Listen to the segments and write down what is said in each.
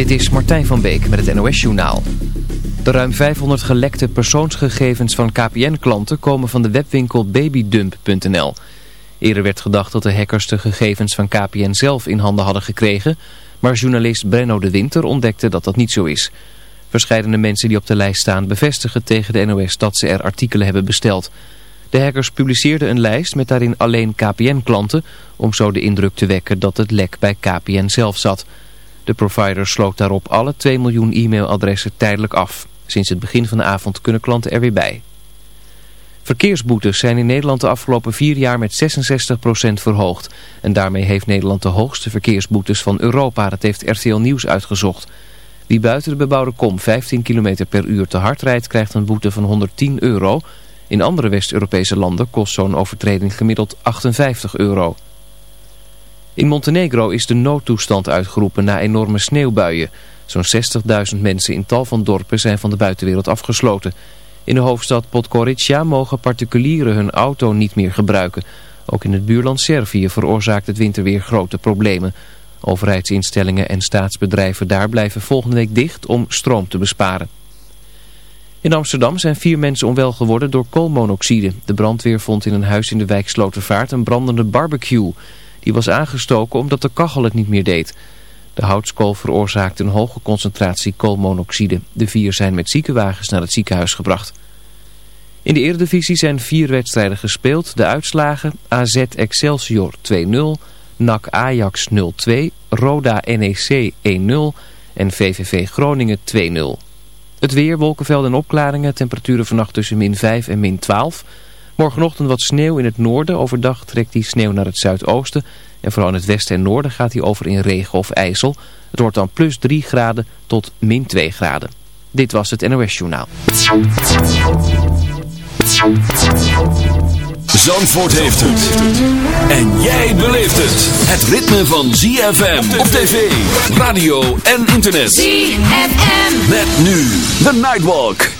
Dit is Martijn van Beek met het NOS-journaal. De ruim 500 gelekte persoonsgegevens van KPN-klanten komen van de webwinkel babydump.nl. Eerder werd gedacht dat de hackers de gegevens van KPN zelf in handen hadden gekregen... maar journalist Brenno de Winter ontdekte dat dat niet zo is. Verscheidene mensen die op de lijst staan bevestigen tegen de NOS dat ze er artikelen hebben besteld... De hackers publiceerden een lijst met daarin alleen KPN-klanten... om zo de indruk te wekken dat het lek bij KPN zelf zat. De provider sloot daarop alle 2 miljoen e-mailadressen tijdelijk af. Sinds het begin van de avond kunnen klanten er weer bij. Verkeersboetes zijn in Nederland de afgelopen vier jaar met 66% verhoogd. En daarmee heeft Nederland de hoogste verkeersboetes van Europa. Dat heeft RTL Nieuws uitgezocht. Wie buiten de bebouwde kom 15 km per uur te hard rijdt krijgt een boete van 110 euro... In andere West-Europese landen kost zo'n overtreding gemiddeld 58 euro. In Montenegro is de noodtoestand uitgeroepen na enorme sneeuwbuien. Zo'n 60.000 mensen in tal van dorpen zijn van de buitenwereld afgesloten. In de hoofdstad Podgorica mogen particulieren hun auto niet meer gebruiken. Ook in het buurland Servië veroorzaakt het winterweer grote problemen. Overheidsinstellingen en staatsbedrijven daar blijven volgende week dicht om stroom te besparen. In Amsterdam zijn vier mensen onwel geworden door koolmonoxide. De brandweer vond in een huis in de wijk Slotervaart een brandende barbecue. Die was aangestoken omdat de kachel het niet meer deed. De houtskool veroorzaakte een hoge concentratie koolmonoxide. De vier zijn met ziekenwagens naar het ziekenhuis gebracht. In de Eredivisie zijn vier wedstrijden gespeeld. De uitslagen AZ Excelsior 2-0, NAC Ajax 0-2, Roda NEC 1-0 en VVV Groningen 2-0. Het weer, wolkenvelden en opklaringen. Temperaturen vannacht tussen min 5 en min 12. Morgenochtend wat sneeuw in het noorden. Overdag trekt die sneeuw naar het zuidoosten. En vooral in het westen en noorden gaat hij over in regen of ijzel. Het wordt dan plus 3 graden tot min 2 graden. Dit was het NOS Journaal. Zandvoort heeft het. En jij beleeft het. Het ritme van ZFM op tv, radio en internet. ZFM. Met nu The Nightwalk.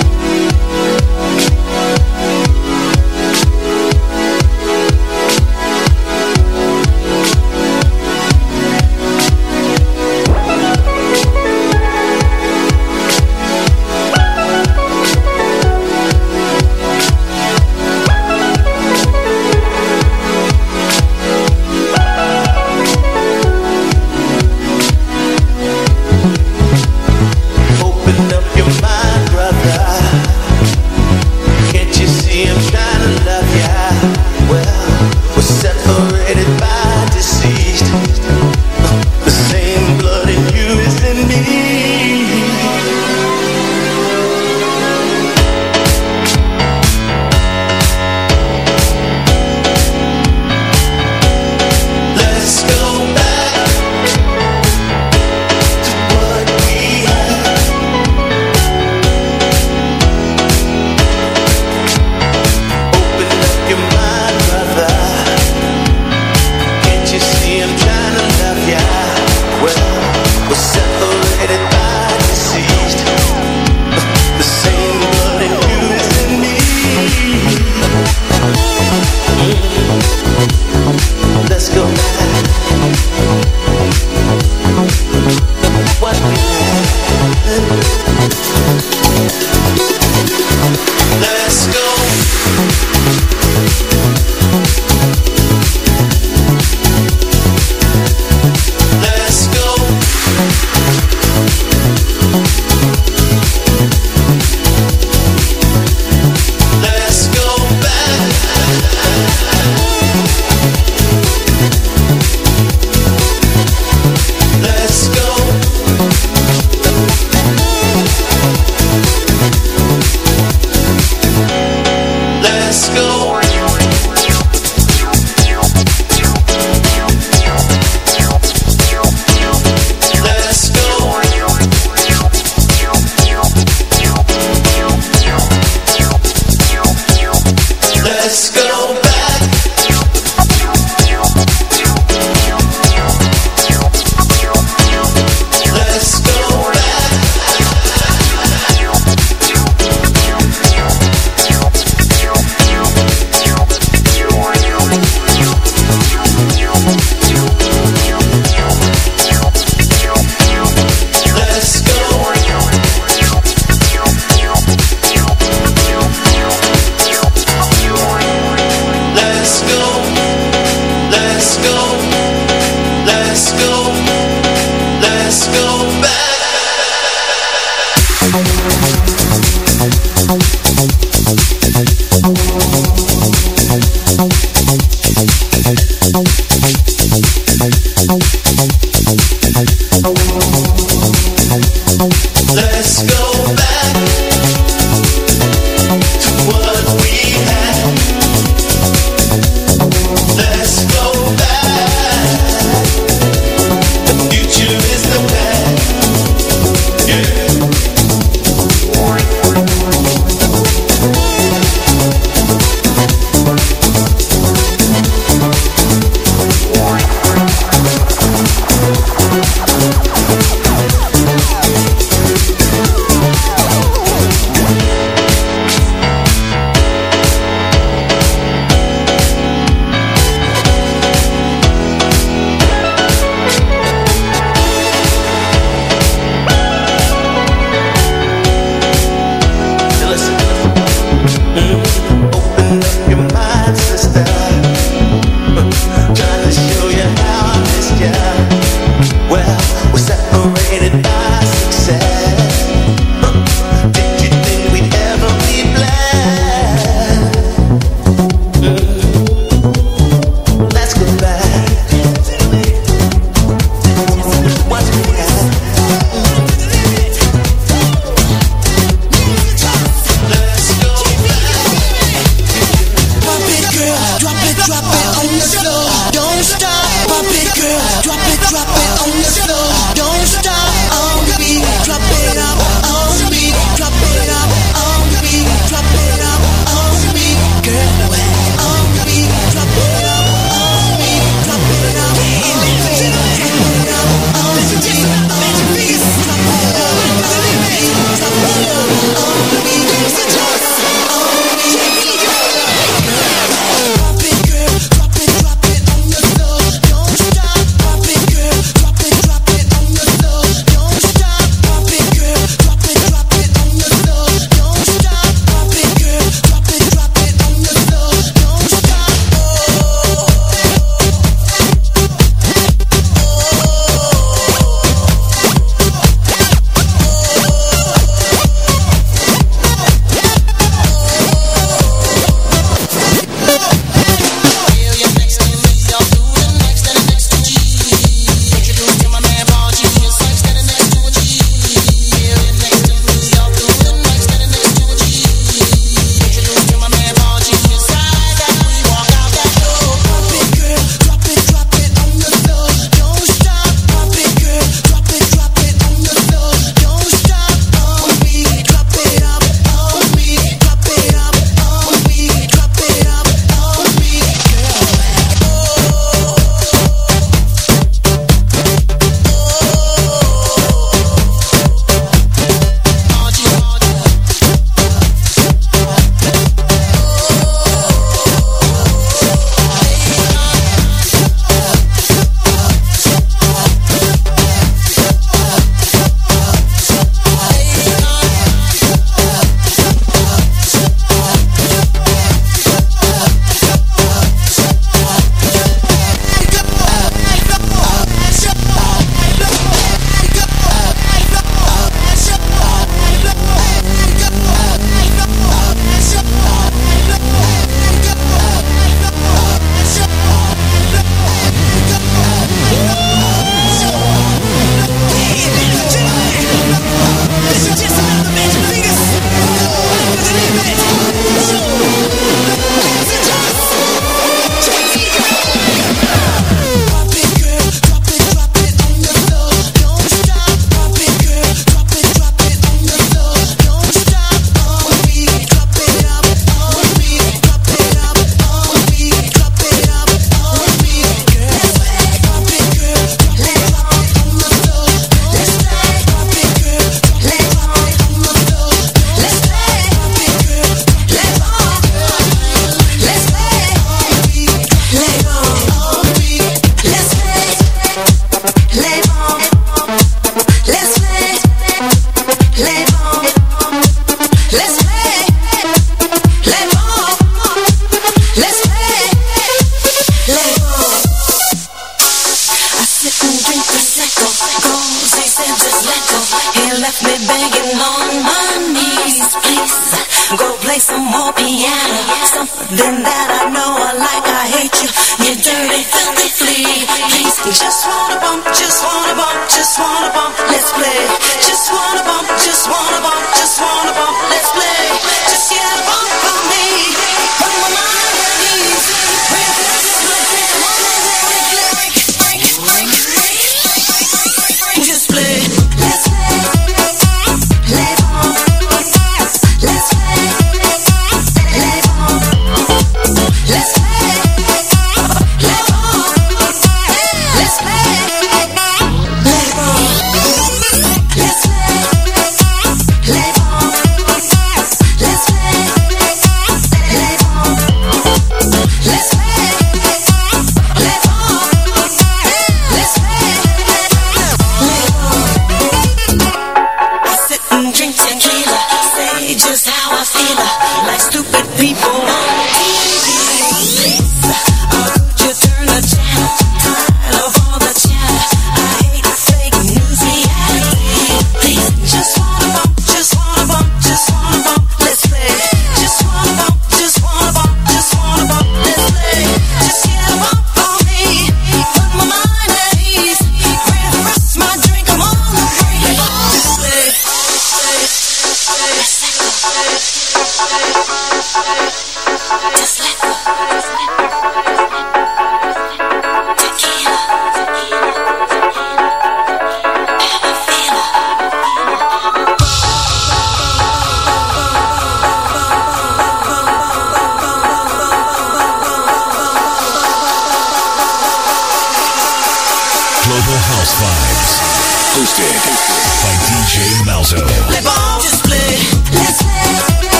back.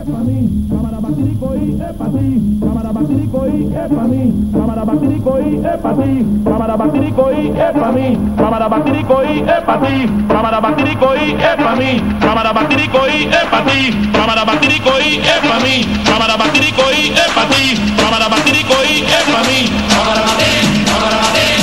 es para mí, cámara batiricoí, es para ti, cámara batiricoí, es para mí, cámara batiricoí, es para ti, cámara batiricoí, es para mí, cámara batiricoí, es para ti, cámara batiricoí, es para mí, cámara batiricoí, es para ti, cámara batiricoí, es para mí, cámara batiricoí, es para ti, cámara batiricoí, es para mí, cámara batiricoí, cámara batiricoí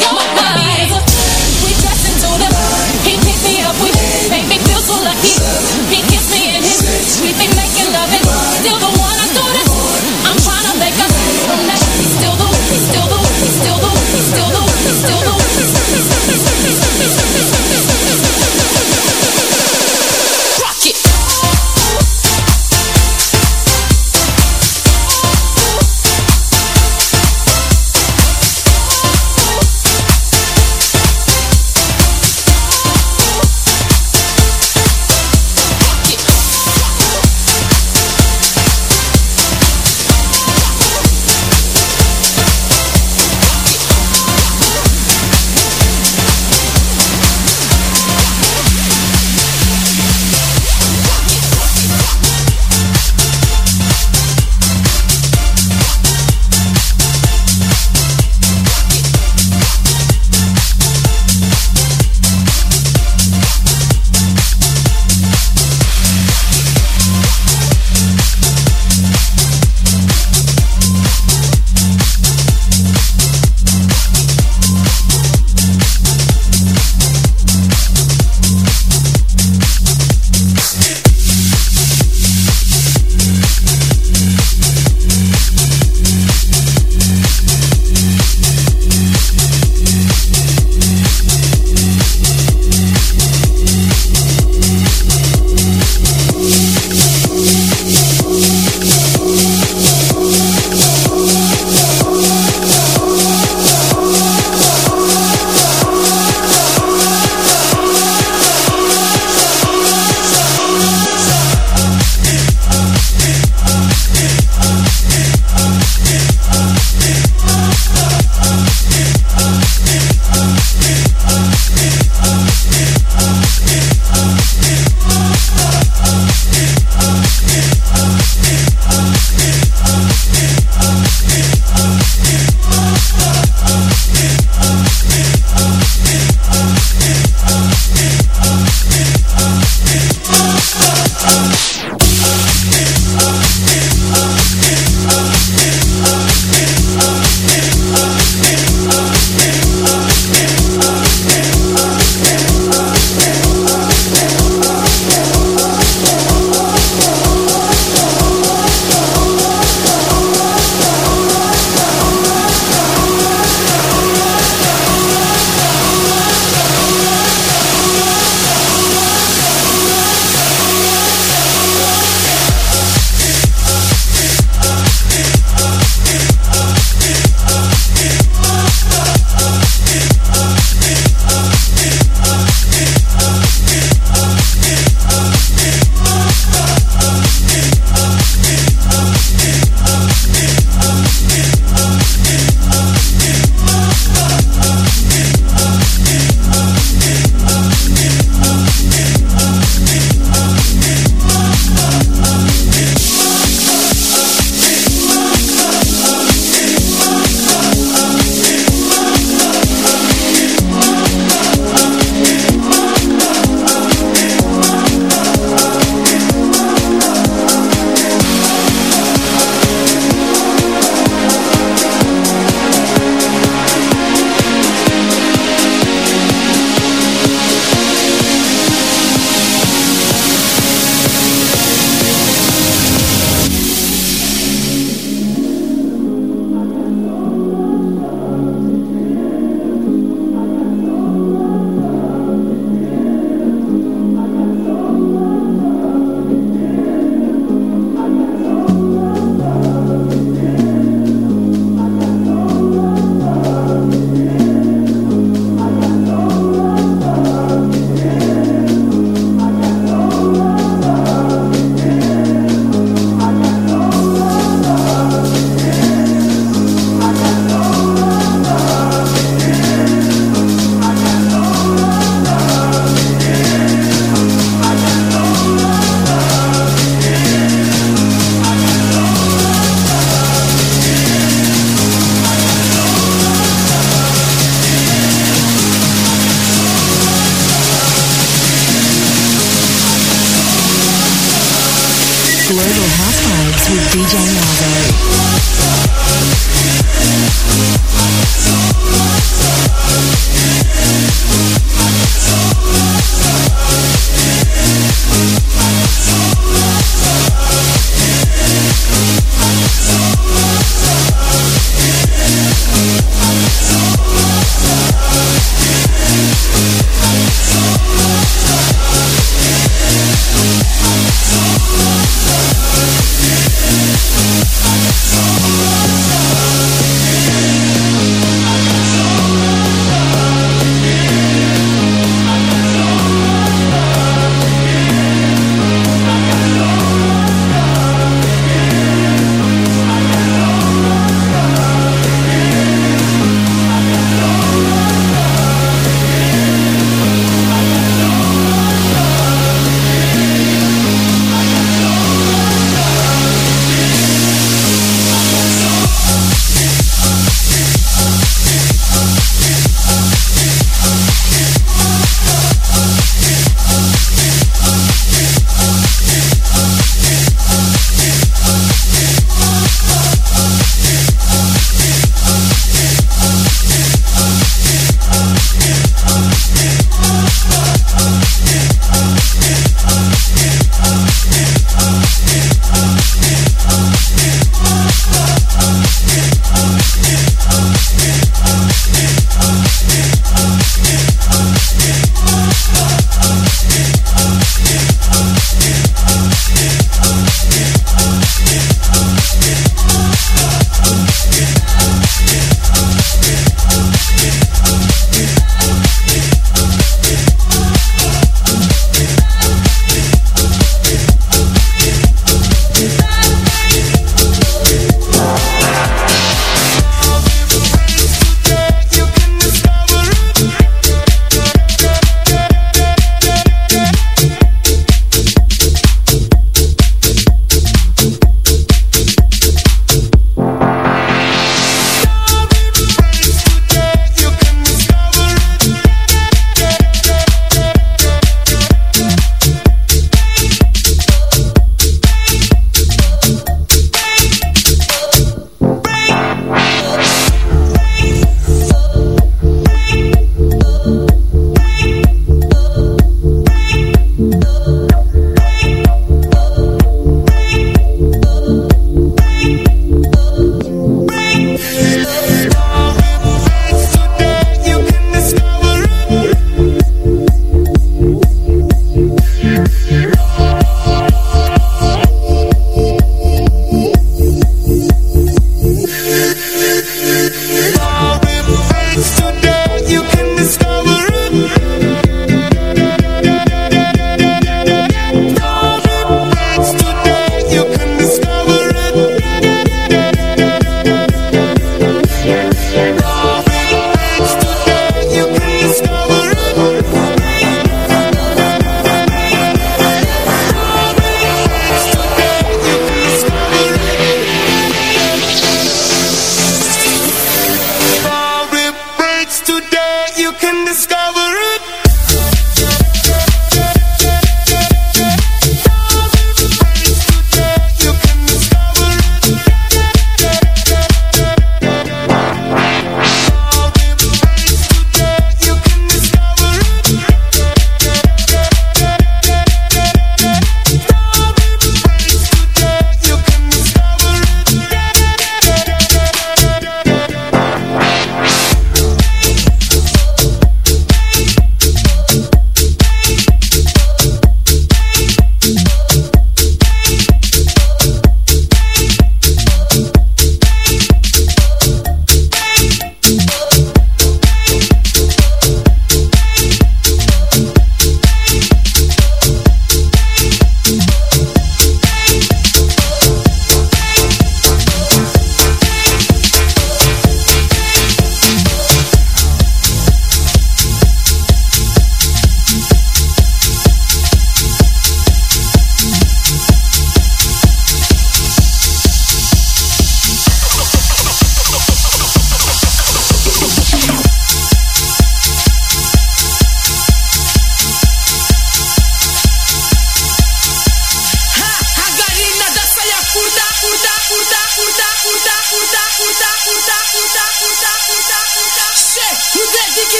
What?